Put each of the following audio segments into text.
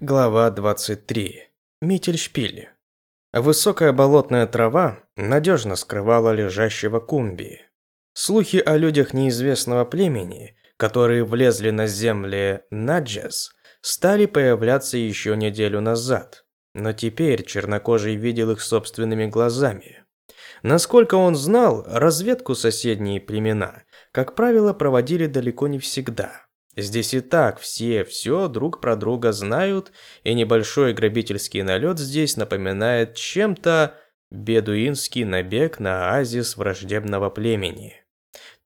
Глава 23. Мительшпиль. Высокая болотная трава надежно скрывала лежащего кумби. Слухи о людях неизвестного племени, которые влезли на земли Наджес, стали появляться еще неделю назад. Но теперь чернокожий видел их собственными глазами. Насколько он знал, разведку соседние племена, как правило, проводили далеко не всегда – Здесь и так все все друг про друга знают, и небольшой грабительский налет здесь напоминает чем-то бедуинский набег на оазис враждебного племени.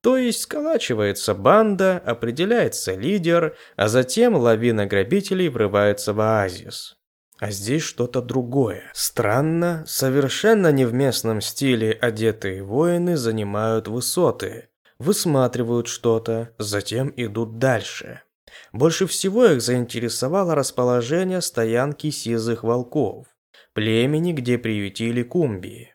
То есть сколачивается банда, определяется лидер, а затем лавина грабителей врывается в оазис. А здесь что-то другое. Странно, совершенно не в местном стиле одетые воины занимают высоты, высматривают что-то, затем идут дальше. Больше всего их заинтересовало расположение стоянки сизых волков, племени, где приютили кумби.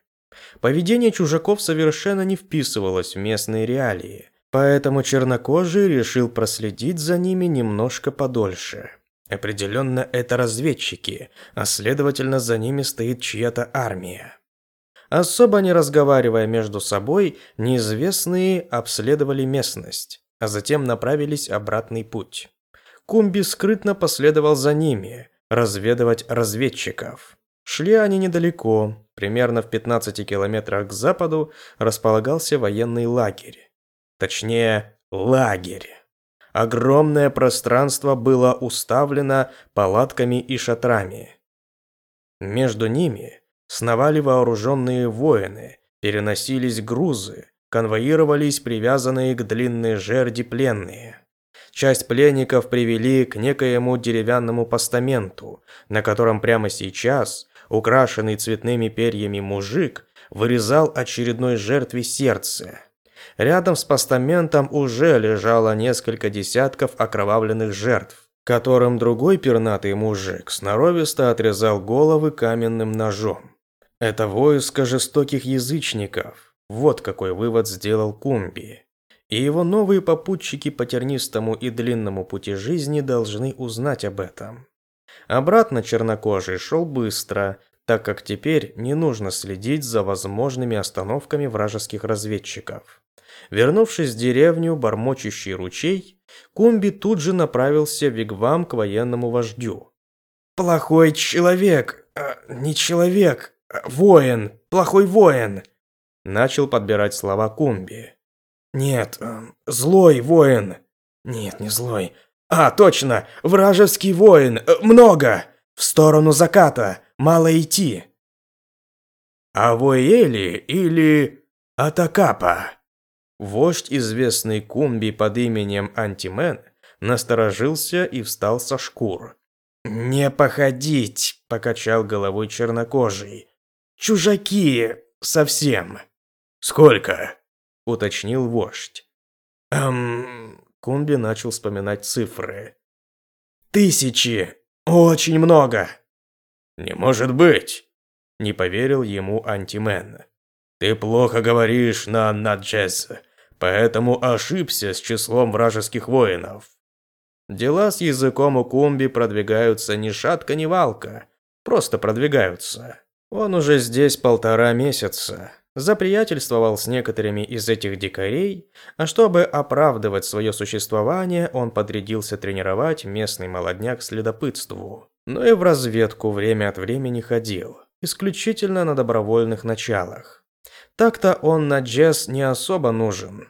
Поведение чужаков совершенно не вписывалось в местные реалии, поэтому чернокожий решил проследить за ними немножко подольше. Определенно это разведчики, а следовательно за ними стоит чья-то армия. Особо не разговаривая между собой, неизвестные обследовали местность, а затем направились обратный путь. Кумби скрытно последовал за ними, разведывать разведчиков. Шли они недалеко, примерно в 15 километрах к западу располагался военный лагерь. Точнее, лагерь. Огромное пространство было уставлено палатками и шатрами. Между ними Сновали вооруженные воины, переносились грузы, конвоировались привязанные к длинной жерди пленные. Часть пленников привели к некоему деревянному постаменту, на котором прямо сейчас украшенный цветными перьями мужик вырезал очередной жертве сердце. Рядом с постаментом уже лежало несколько десятков окровавленных жертв, которым другой пернатый мужик сноровисто отрезал головы каменным ножом. Это войско жестоких язычников. Вот какой вывод сделал Кумби. И его новые попутчики по тернистому и длинному пути жизни должны узнать об этом. Обратно чернокожий шел быстро, так как теперь не нужно следить за возможными остановками вражеских разведчиков. Вернувшись в деревню, бормочущий ручей, Кумби тут же направился в вигвам к военному вождю. «Плохой человек! Э, не человек! «Воин! Плохой воин!» Начал подбирать слова Кумби. «Нет, э, злой воин!» «Нет, не злой. А, точно! Вражеский воин! Э, много! В сторону заката! Мало идти!» «Авоэли или Атакапа?» Вождь, известный Кумби под именем Антимен, насторожился и встал со шкур. «Не походить!» – покачал головой чернокожий чужаки совсем. Сколько? уточнил вождь. Эм, Кумби начал вспоминать цифры. Тысячи, очень много. Не может быть, не поверил ему Антимен. Ты плохо говоришь на Наджес, поэтому ошибся с числом вражеских воинов. Дела с языком у Кумби продвигаются ни шатка, ни валка, просто продвигаются. Он уже здесь полтора месяца. Заприятельствовал с некоторыми из этих дикарей, а чтобы оправдывать свое существование, он подрядился тренировать местный молодняк следопытству. Но и в разведку время от времени ходил, исключительно на добровольных началах. Так-то он на Джесс не особо нужен.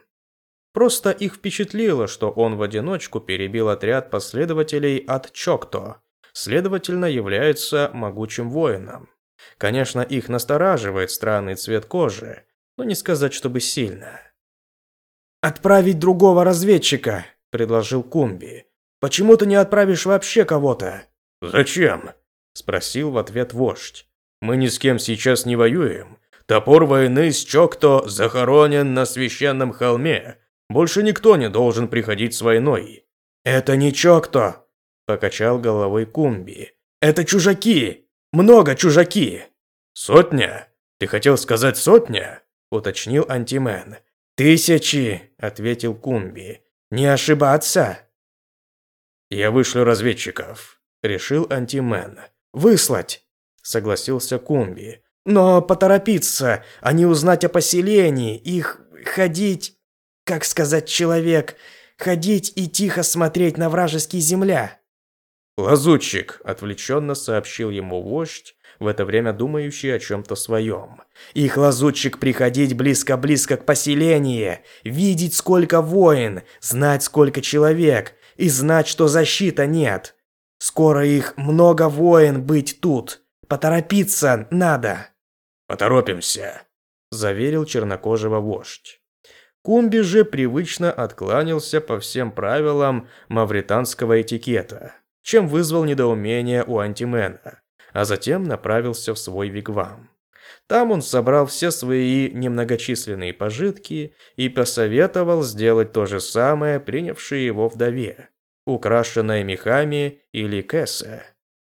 Просто их впечатлило, что он в одиночку перебил отряд последователей от Чокто, следовательно, является могучим воином. Конечно, их настораживает странный цвет кожи, но не сказать, чтобы сильно. «Отправить другого разведчика», – предложил Кумби. «Почему ты не отправишь вообще кого-то?» «Зачем?» – спросил в ответ вождь. «Мы ни с кем сейчас не воюем. Топор войны с Чокто захоронен на священном холме. Больше никто не должен приходить с войной». «Это не Чокто», – покачал головой Кумби. «Это чужаки. Много чужаки!» «Сотня? Ты хотел сказать сотня?» – уточнил Антимен. «Тысячи!» – ответил Кумби. «Не ошибаться!» «Я вышлю разведчиков», решил антимен. «Выслать!» – согласился Кумби. «Но поторопиться, а не узнать о поселении, их ходить, как сказать человек, ходить и тихо смотреть на вражеские земля». «Лазутчик», – отвлеченно сообщил ему вождь, в это время думающий о чем-то своем. «Их лазутчик приходить близко-близко к поселению, видеть сколько воин, знать сколько человек и знать, что защита нет. Скоро их много воин быть тут. Поторопиться надо». «Поторопимся», – заверил чернокожего вождь. Кумби же привычно откланялся по всем правилам мавританского этикета, чем вызвал недоумение у антимена, а затем направился в свой вигвам. Там он собрал все свои немногочисленные пожитки и посоветовал сделать то же самое принявшей его вдове, украшенной мехами или кэссе.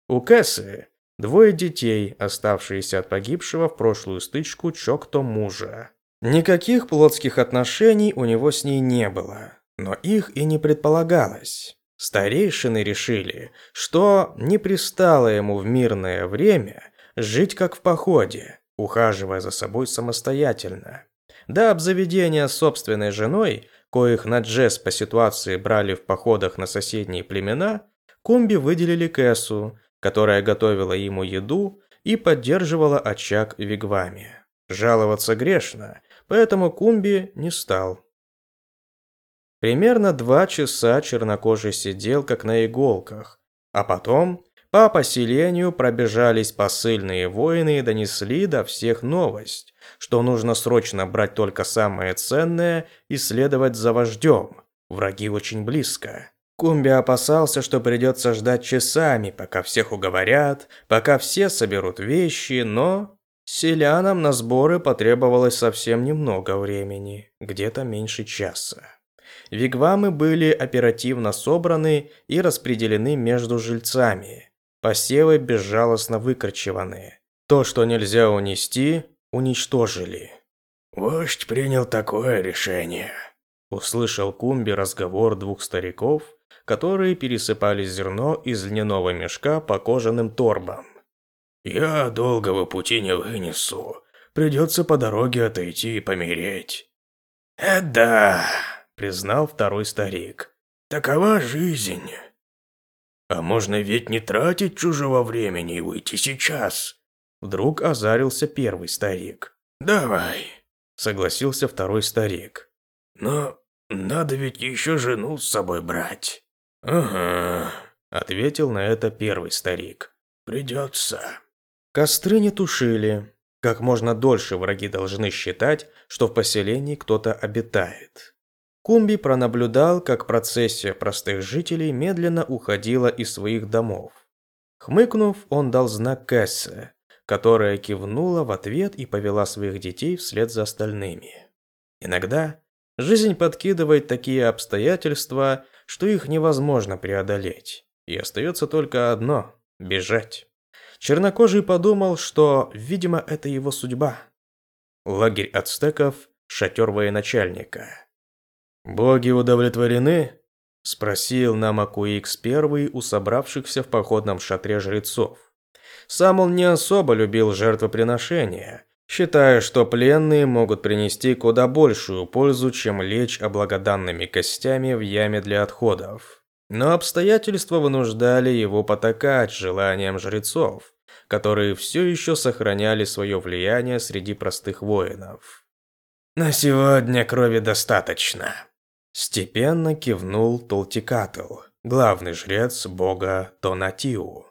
У кэссе двое детей, оставшиеся от погибшего в прошлую стычку Чокто мужа. Никаких плотских отношений у него с ней не было, но их и не предполагалось. Старейшины решили, что не пристало ему в мирное время жить как в походе, ухаживая за собой самостоятельно. До обзаведения собственной женой, коих на Джесс по ситуации брали в походах на соседние племена, Кумби выделили Кэсу, которая готовила ему еду и поддерживала очаг в вигваме. Жаловаться грешно, поэтому Кумби не стал. Примерно два часа чернокожий сидел как на иголках, а потом по поселению пробежались посыльные воины и донесли до всех новость, что нужно срочно брать только самое ценное и следовать за вождем. Враги очень близко. Кумби опасался, что придется ждать часами, пока всех уговорят, пока все соберут вещи, но Селянам на сборы потребовалось совсем немного времени, где-то меньше часа. Вигвамы были оперативно собраны и распределены между жильцами. Посевы безжалостно выкорчеваны. То, что нельзя унести, уничтожили. «Вождь принял такое решение», – услышал Кумби разговор двух стариков, которые пересыпали зерно из льняного мешка по кожаным торбам. Я долгого пути не вынесу. Придется по дороге отойти и помереть. «Э, да», — признал второй старик. «Такова жизнь. А можно ведь не тратить чужого времени и выйти сейчас». Вдруг озарился первый старик. «Давай», — согласился второй старик. «Но надо ведь еще жену с собой брать». «Ага», — ответил на это первый старик. «Придется». Костры не тушили. Как можно дольше враги должны считать, что в поселении кто-то обитает. Кумби пронаблюдал, как процессия простых жителей медленно уходила из своих домов. Хмыкнув, он дал знак Кэссе, которая кивнула в ответ и повела своих детей вслед за остальными. Иногда жизнь подкидывает такие обстоятельства, что их невозможно преодолеть, и остается только одно – бежать. Чернокожий подумал, что, видимо, это его судьба. Лагерь ацтеков, шатер военачальника. «Боги удовлетворены?» – спросил Намакуикс первый у собравшихся в походном шатре жрецов. Сам он не особо любил жертвоприношения, считая, что пленные могут принести куда большую пользу, чем лечь облагоданными костями в яме для отходов. Но обстоятельства вынуждали его потакать желаниям жрецов, которые все еще сохраняли свое влияние среди простых воинов. «На сегодня крови достаточно», – степенно кивнул Толтикатл, главный жрец бога Тонатиу.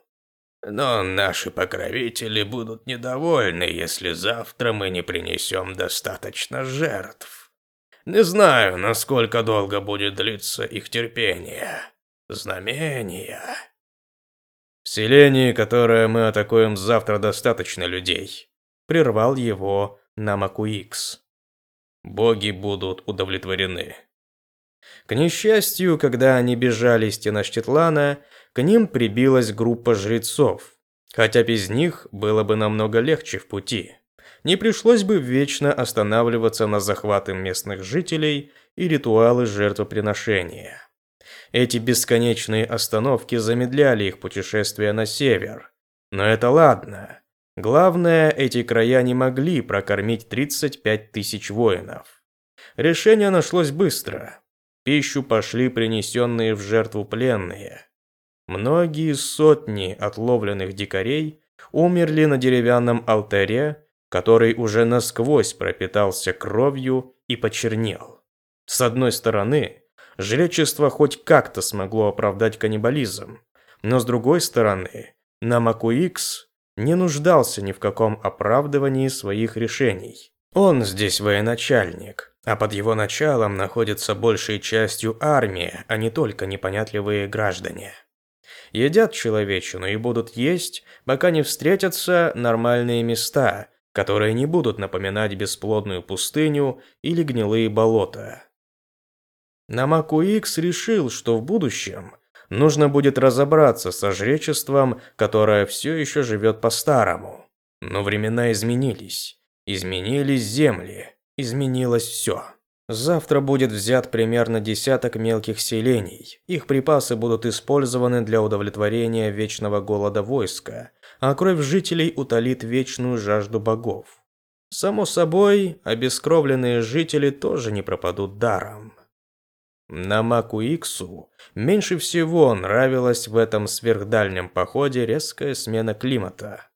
«Но наши покровители будут недовольны, если завтра мы не принесем достаточно жертв. Не знаю, насколько долго будет длиться их терпение» знамения. В селении, которое мы атакуем завтра, достаточно людей. Прервал его Намакуикс. Боги будут удовлетворены. К несчастью, когда они бежали из Теночтитлана, к ним прибилась группа жрецов. Хотя без них было бы намного легче в пути. Не пришлось бы вечно останавливаться на захваты местных жителей и ритуалы жертвоприношения. Эти бесконечные остановки замедляли их путешествие на север. Но это ладно. Главное, эти края не могли прокормить 35 тысяч воинов. Решение нашлось быстро. Пищу пошли принесенные в жертву пленные. Многие сотни отловленных дикарей умерли на деревянном алтаре, который уже насквозь пропитался кровью и почернел. С одной стороны, жречество хоть как-то смогло оправдать каннибализм, но с другой стороны, Намакуикс не нуждался ни в каком оправдывании своих решений. Он здесь военачальник, а под его началом находится большей частью армия, а не только непонятливые граждане едят человечину и будут есть, пока не встретятся нормальные места, которые не будут напоминать бесплодную пустыню или гнилые болота. Намаку Икс решил, что в будущем нужно будет разобраться со жречеством, которое все еще живет по-старому. Но времена изменились. Изменились земли. Изменилось все. Завтра будет взят примерно десяток мелких селений. Их припасы будут использованы для удовлетворения вечного голода войска, а кровь жителей утолит вечную жажду богов. Само собой, обескровленные жители тоже не пропадут даром. Намаку Иксу меньше всего нравилась в этом сверхдальнем походе резкая смена климата.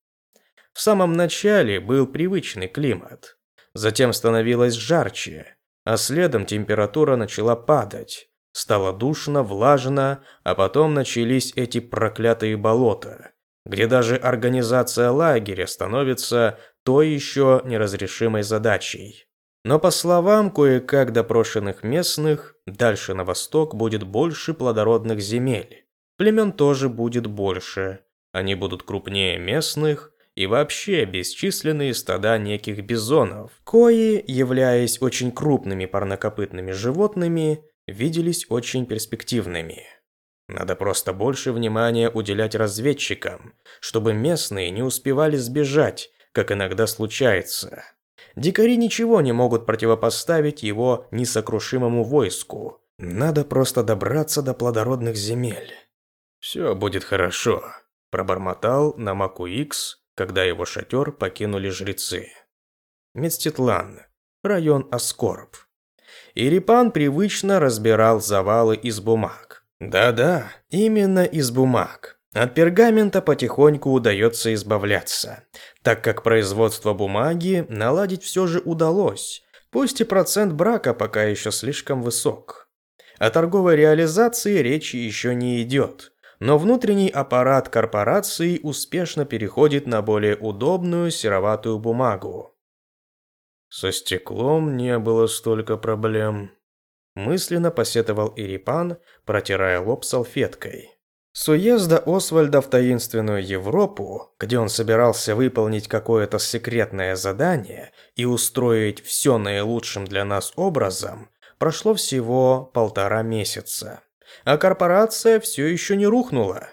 В самом начале был привычный климат, затем становилось жарче – а следом температура начала падать. Стало душно, влажно, а потом начались эти проклятые болота, где даже организация лагеря становится той еще неразрешимой задачей. Но по словам кое-как допрошенных местных, дальше на восток будет больше плодородных земель. Племен тоже будет больше. Они будут крупнее местных, и вообще бесчисленные стада неких бизонов, кои, являясь очень крупными парнокопытными животными, виделись очень перспективными. Надо просто больше внимания уделять разведчикам, чтобы местные не успевали сбежать, как иногда случается. Дикари ничего не могут противопоставить его несокрушимому войску. Надо просто добраться до плодородных земель. «Все будет хорошо», – пробормотал Намаку Икс, когда его шатер покинули жрецы. Медститлан, район Аскорб. Ирипан привычно разбирал завалы из бумаг. Да-да, именно из бумаг. От пергамента потихоньку удается избавляться, так как производство бумаги наладить все же удалось, пусть и процент брака пока еще слишком высок. О торговой реализации речи еще не идет, но внутренний аппарат корпорации успешно переходит на более удобную сероватую бумагу. Со стеклом не было столько проблем. Мысленно посетовал Ирипан, протирая лоб салфеткой. С уезда Освальда в таинственную Европу, где он собирался выполнить какое-то секретное задание и устроить все наилучшим для нас образом, прошло всего полтора месяца а корпорация все еще не рухнула.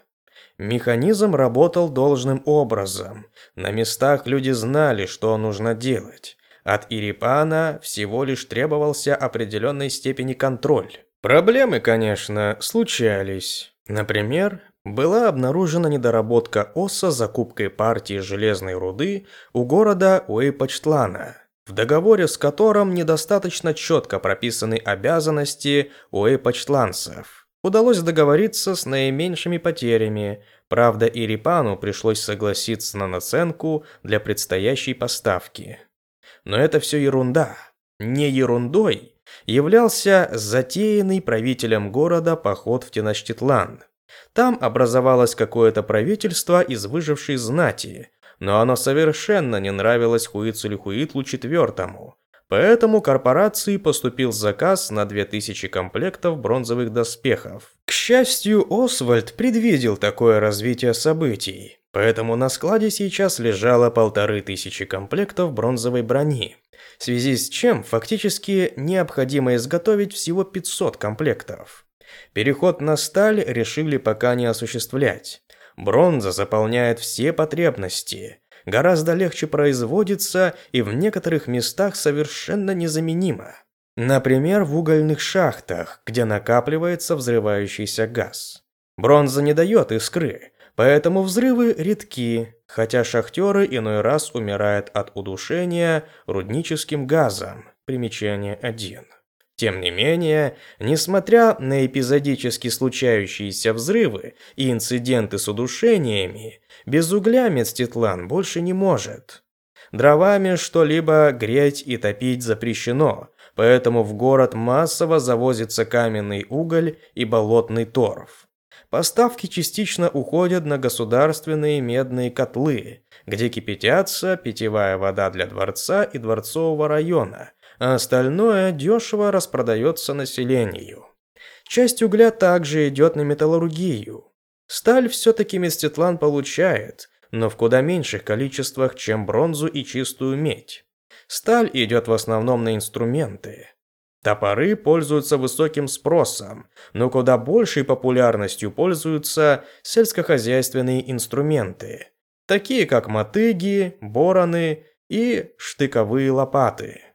Механизм работал должным образом. На местах люди знали, что нужно делать. От Ирипана всего лишь требовался определенной степени контроль. Проблемы, конечно, случались. Например, была обнаружена недоработка ОСа закупкой партии железной руды у города Уэйпочтлана в договоре с которым недостаточно четко прописаны обязанности уэйпочтланцев. Удалось договориться с наименьшими потерями, правда Ирипану пришлось согласиться на наценку для предстоящей поставки. Но это все ерунда. Не ерундой являлся затеянный правителем города поход в Теночтитлан. Там образовалось какое-то правительство из выжившей знати, но оно совершенно не нравилось Хуицелю-Хуитлу IV. Поэтому корпорации поступил заказ на 2000 комплектов бронзовых доспехов. К счастью, Освальд предвидел такое развитие событий, поэтому на складе сейчас лежало полторы тысячи комплектов бронзовой брони, в связи с чем фактически необходимо изготовить всего 500 комплектов. Переход на сталь решили пока не осуществлять. Бронза заполняет все потребности, гораздо легче производится и в некоторых местах совершенно незаменима. Например, в угольных шахтах, где накапливается взрывающийся газ. Бронза не дает искры, поэтому взрывы редки, хотя шахтеры иной раз умирают от удушения рудническим газом. Примечание 1. Тем не менее, несмотря на эпизодически случающиеся взрывы и инциденты с удушениями, без угля Мецтитлан больше не может. Дровами что-либо греть и топить запрещено, поэтому в город массово завозится каменный уголь и болотный торф. Поставки частично уходят на государственные медные котлы, где кипятятся питьевая вода для дворца и дворцового района, а остальное дешево распродается населению. Часть угля также идет на металлургию. Сталь все-таки Местетлан получает, но в куда меньших количествах, чем бронзу и чистую медь. Сталь идет в основном на инструменты. Топоры пользуются высоким спросом, но куда большей популярностью пользуются сельскохозяйственные инструменты, такие как мотыги, бороны и штыковые лопаты.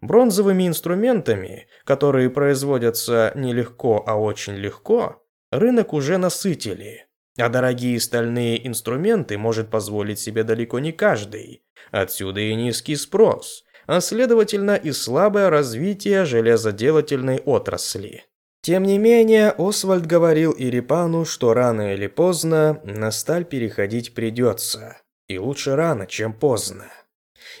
Бронзовыми инструментами, которые производятся не легко, а очень легко, рынок уже насытили. А дорогие стальные инструменты может позволить себе далеко не каждый. Отсюда и низкий спрос, а следовательно и слабое развитие железоделательной отрасли. Тем не менее, Освальд говорил Ирипану, что рано или поздно на сталь переходить придется. И лучше рано, чем поздно.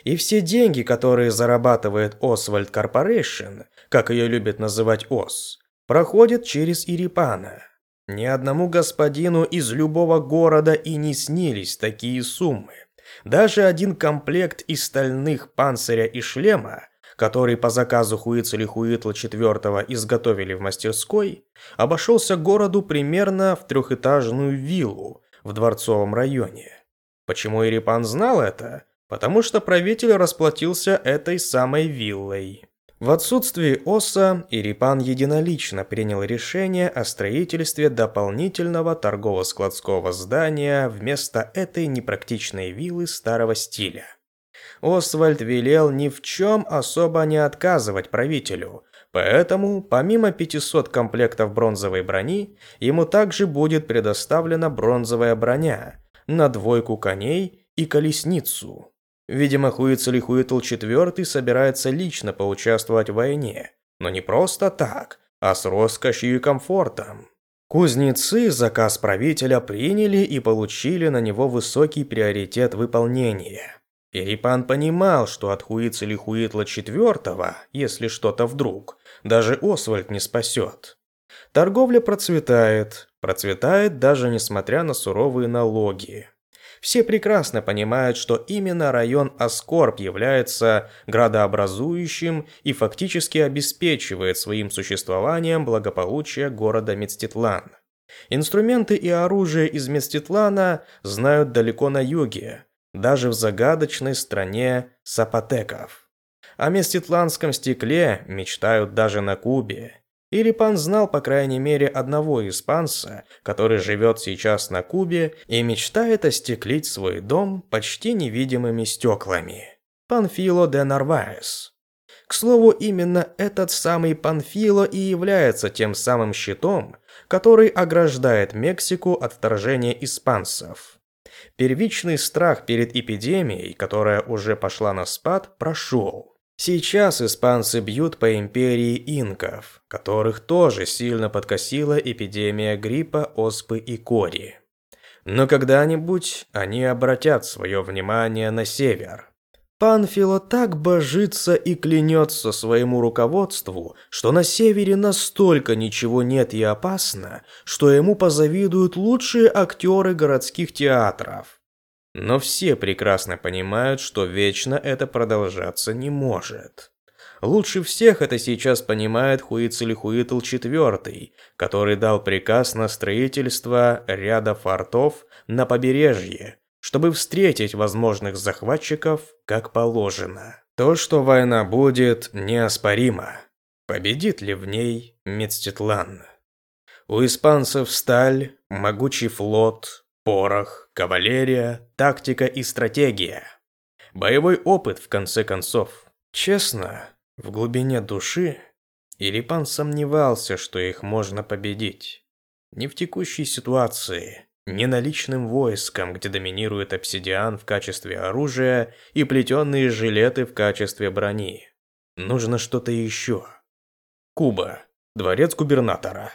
И все деньги, которые зарабатывает Освальд Корпорейшн, как ее любят называть ОС, проходят через Ирипана. Ни одному господину из любого города и не снились такие суммы. Даже один комплект из стальных панциря и шлема, который по заказу Хуицели Хуитла IV изготовили в мастерской, обошелся городу примерно в трехэтажную виллу в Дворцовом районе. Почему Ирипан знал это? Потому что правитель расплатился этой самой виллой. В отсутствие Оса, Ирипан единолично принял решение о строительстве дополнительного торгово-складского здания вместо этой непрактичной виллы старого стиля. Освальд велел ни в чем особо не отказывать правителю, поэтому помимо 500 комплектов бронзовой брони, ему также будет предоставлена бронзовая броня на двойку коней и колесницу. Видимо, Хуицелихуитл IV собирается лично поучаствовать в войне. Но не просто так, а с роскошью и комфортом. Кузнецы заказ правителя приняли и получили на него высокий приоритет выполнения. Ирипан понимал, что от Хуицелихуитла IV, если что-то вдруг, даже Освальд не спасет. Торговля процветает, процветает даже несмотря на суровые налоги. Все прекрасно понимают, что именно район Аскорб является градообразующим и фактически обеспечивает своим существованием благополучие города Мецтитлан. Инструменты и оружие из Мецтитлана знают далеко на юге, даже в загадочной стране сапотеков. О Мецтитланском стекле мечтают даже на Кубе. Ирипан знал, по крайней мере, одного испанца, который живет сейчас на Кубе и мечтает остеклить свой дом почти невидимыми стеклами. Панфило де Нарваес. К слову, именно этот самый Панфило и является тем самым щитом, который ограждает Мексику от вторжения испанцев. Первичный страх перед эпидемией, которая уже пошла на спад, прошел. Сейчас испанцы бьют по империи инков, которых тоже сильно подкосила эпидемия гриппа, оспы и кори. Но когда-нибудь они обратят свое внимание на север. Панфило так божится и клянется своему руководству, что на севере настолько ничего нет и опасно, что ему позавидуют лучшие актеры городских театров. Но все прекрасно понимают, что вечно это продолжаться не может. Лучше всех это сейчас понимает Хуицелихуитл IV, который дал приказ на строительство ряда фортов на побережье, чтобы встретить возможных захватчиков как положено. То, что война будет, неоспоримо. Победит ли в ней Мецтитлан? У испанцев сталь, могучий флот, Порох, кавалерия, тактика и стратегия. Боевой опыт, в конце концов. Честно, В глубине души Ирипан сомневался, что их можно победить. Не в текущей ситуации, не наличным войском, где доминирует обсидиан в качестве оружия и плетеные жилеты в качестве брони. Нужно что-то еще. Куба. Дворец губернатора.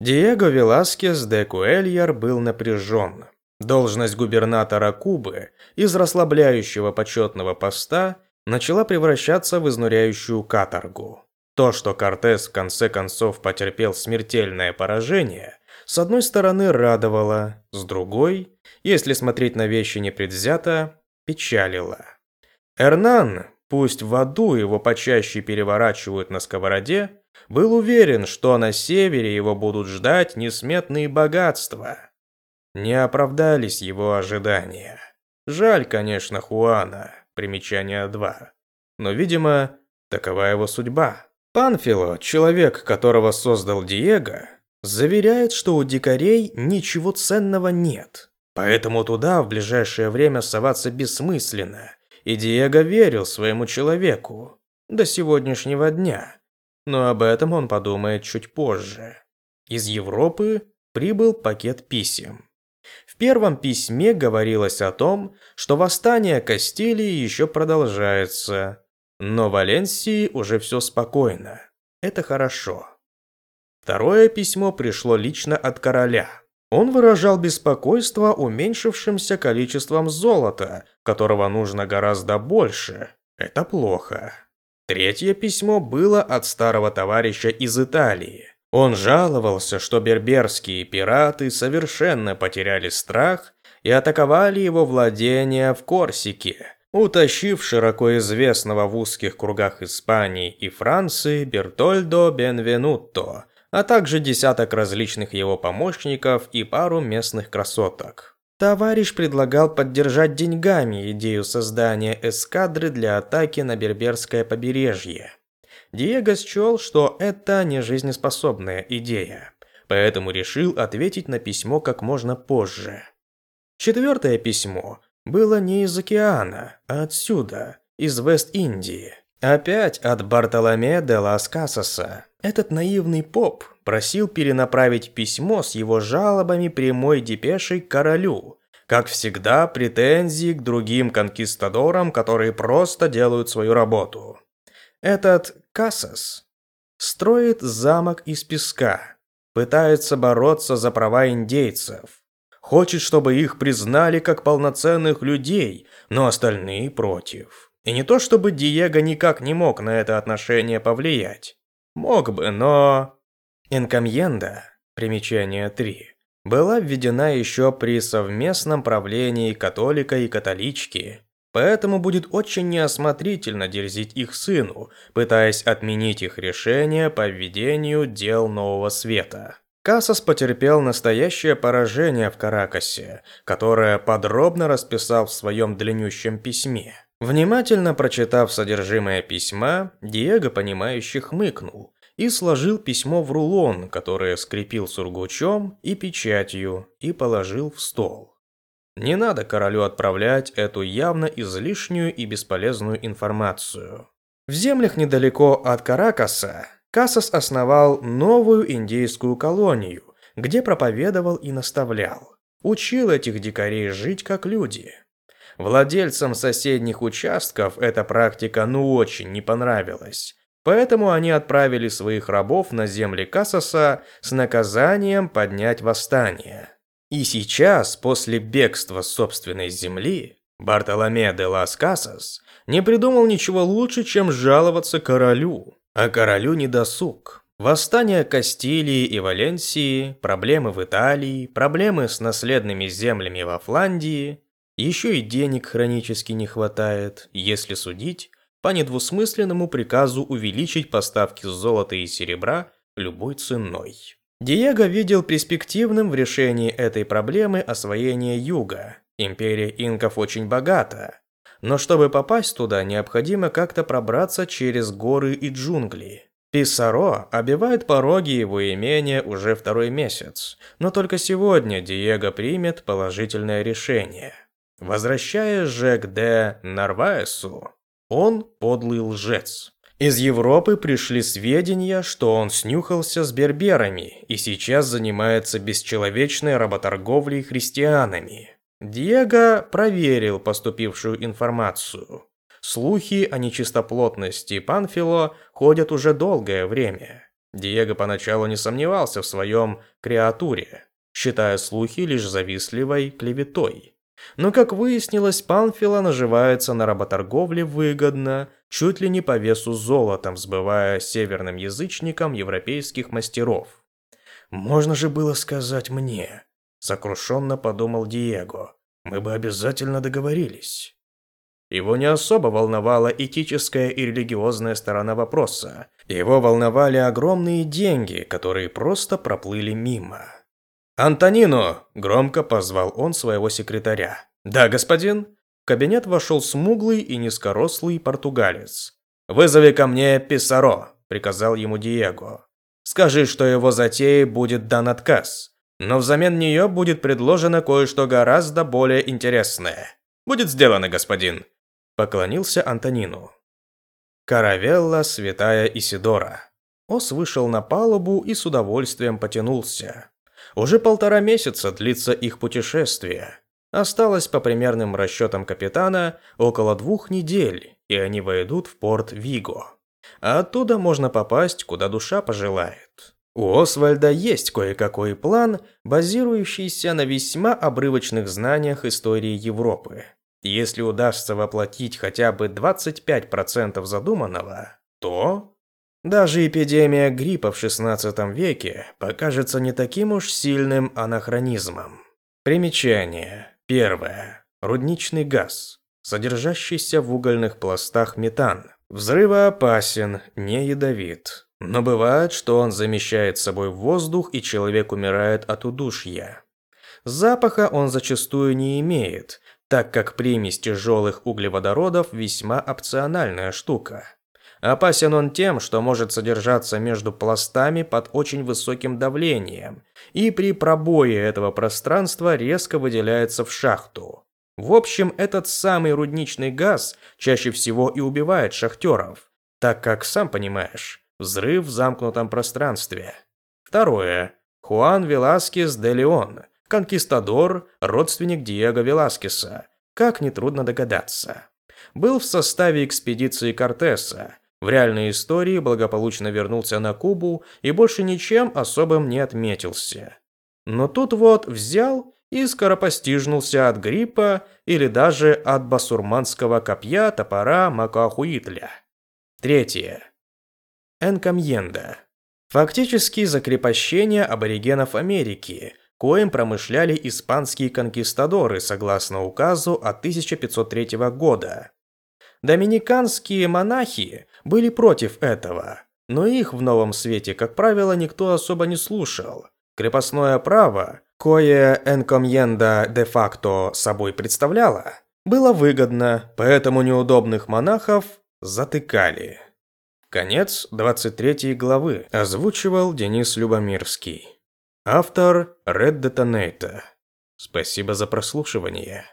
Диего Веласкес де Куэльяр был напряжен. Должность губернатора Кубы из расслабляющего почетного поста начала превращаться в изнуряющую каторгу. То, что Кортес в конце концов потерпел смертельное поражение, с одной стороны радовало, с другой, если смотреть на вещи непредвзято, печалило. Эрнан, пусть в аду его почаще переворачивают на сковороде, был уверен, что на севере его будут ждать несметные богатства. Не оправдались его ожидания. Жаль, конечно, Хуана, примечание 2. Но, видимо, такова его судьба. Панфило, человек, которого создал Диего, заверяет, что у дикарей ничего ценного нет. Поэтому туда в ближайшее время соваться бессмысленно. И Диего верил своему человеку. До сегодняшнего дня. Но об этом он подумает чуть позже. Из Европы прибыл пакет писем. В первом письме говорилось о том, что восстание Кастилии еще продолжается, но в Валенсии уже все спокойно. Это хорошо. Второе письмо пришло лично от короля. Он выражал беспокойство уменьшившимся количеством золота, которого нужно гораздо больше. Это плохо. Третье письмо было от старого товарища из Италии. Он жаловался, что берберские пираты совершенно потеряли страх и атаковали его владения в Корсике, утащив широко известного в узких кругах Испании и Франции Бертольдо Бенвенутто, а также десяток различных его помощников и пару местных красоток. Товарищ предлагал поддержать деньгами идею создания эскадры для атаки на Берберское побережье. Диего счел, что это не жизнеспособная идея, поэтому решил ответить на письмо как можно позже. Четвертое письмо было не из океана, а отсюда, из Вест-Индии. Опять от Бартоломе де лас Касаса. Этот наивный поп просил перенаправить письмо с его жалобами прямой депешей королю. Как всегда, претензии к другим конкистадорам, которые просто делают свою работу. Этот Касас строит замок из песка, пытается бороться за права индейцев, хочет, чтобы их признали как полноценных людей, но остальные против. И не то чтобы Диего никак не мог на это отношение повлиять. Мог бы, но... Инкомьенда, примечание 3, была введена еще при совместном правлении католика и католички, поэтому будет очень неосмотрительно дерзить их сыну, пытаясь отменить их решение по введению дел Нового Света. Кассас потерпел настоящее поражение в Каракасе, которое подробно расписал в своем длиннющем письме. Внимательно прочитав содержимое письма, Диего, понимающе хмыкнул и сложил письмо в рулон, которое скрепил сургучом и печатью, и положил в стол. Не надо королю отправлять эту явно излишнюю и бесполезную информацию. В землях недалеко от Каракаса Кассас основал новую индейскую колонию, где проповедовал и наставлял. Учил этих дикарей жить как люди. Владельцам соседних участков эта практика ну очень не понравилась. Поэтому они отправили своих рабов на земли Кассаса с наказанием поднять восстание. И сейчас, после бегства с собственной земли, Бартоломе де лас Касас не придумал ничего лучше, чем жаловаться королю. А королю не досуг. Восстание Кастилии и Валенсии, проблемы в Италии, проблемы с наследными землями во Фландии. Еще и денег хронически не хватает, если судить по недвусмысленному приказу увеличить поставки золота и серебра любой ценой. Диего видел перспективным в решении этой проблемы освоение юга. Империя инков очень богата, но чтобы попасть туда, необходимо как-то пробраться через горы и джунгли. Писаро обивает пороги его имения уже второй месяц, но только сегодня Диего примет положительное решение. Возвращаясь же к Де Нарваесу, он подлый лжец. Из Европы пришли сведения, что он снюхался с берберами и сейчас занимается бесчеловечной работорговлей христианами. Диего проверил поступившую информацию. Слухи о нечистоплотности Панфило ходят уже долгое время. Диего поначалу не сомневался в своем креатуре, считая слухи лишь завистливой клеветой. Но, как выяснилось, Панфило наживается на работорговле выгодно, чуть ли не по весу золотом, сбывая северным язычникам европейских мастеров. «Можно же было сказать мне», – сокрушенно подумал Диего. «Мы бы обязательно договорились». Его не особо волновала этическая и религиозная сторона вопроса. Его волновали огромные деньги, которые просто проплыли мимо. «Антонино!» – громко позвал он своего секретаря. «Да, господин?» В кабинет вошел смуглый и низкорослый португалец. «Вызови ко мне Писаро», – приказал ему Диего. «Скажи, что его затее будет дан отказ, но взамен нее будет предложено кое-что гораздо более интересное. Будет сделано, господин», – поклонился Антонину. Каравелла, святая Исидора. Ос вышел на палубу и с удовольствием потянулся. Уже полтора месяца длится их путешествие. Осталось, по примерным расчетам капитана, около двух недель, и они войдут в порт Виго. А оттуда можно попасть, куда душа пожелает. У Освальда есть кое-какой план, базирующийся на весьма обрывочных знаниях истории Европы. Если удастся воплотить хотя бы 25% задуманного, то даже эпидемия гриппа в XVI веке покажется не таким уж сильным анахронизмом. Примечание. Первое. Рудничный газ, содержащийся в угольных пластах метан. Взрывоопасен, не ядовит. Но бывает, что он замещает собой воздух, и человек умирает от удушья. Запаха он зачастую не имеет, так как примесь тяжелых углеводородов весьма опциональная штука. Опасен он тем, что может содержаться между пластами под очень высоким давлением, и при пробое этого пространства резко выделяется в шахту. В общем, этот самый рудничный газ чаще всего и убивает шахтеров, так как, сам понимаешь, взрыв в замкнутом пространстве. Второе. Хуан Веласкес де Леон, конкистадор, родственник Диего Веласкеса, как нетрудно догадаться. Был в составе экспедиции Кортеса, в реальной истории благополучно вернулся на Кубу и больше ничем особым не отметился. Но тут вот взял и скоропостижнулся от гриппа или даже от басурманского копья топора Макахуитля. Третье. Энкамьенда. Фактически закрепощение аборигенов Америки, коим промышляли испанские конкистадоры согласно указу от 1503 года. Доминиканские монахи были против этого, но их в новом свете, как правило, никто особо не слушал. Крепостное право, кое энкомьенда де-факто собой представляло, было выгодно, поэтому неудобных монахов затыкали. Конец 23 главы озвучивал Денис Любомирский. Автор Red Detonator. Спасибо за прослушивание.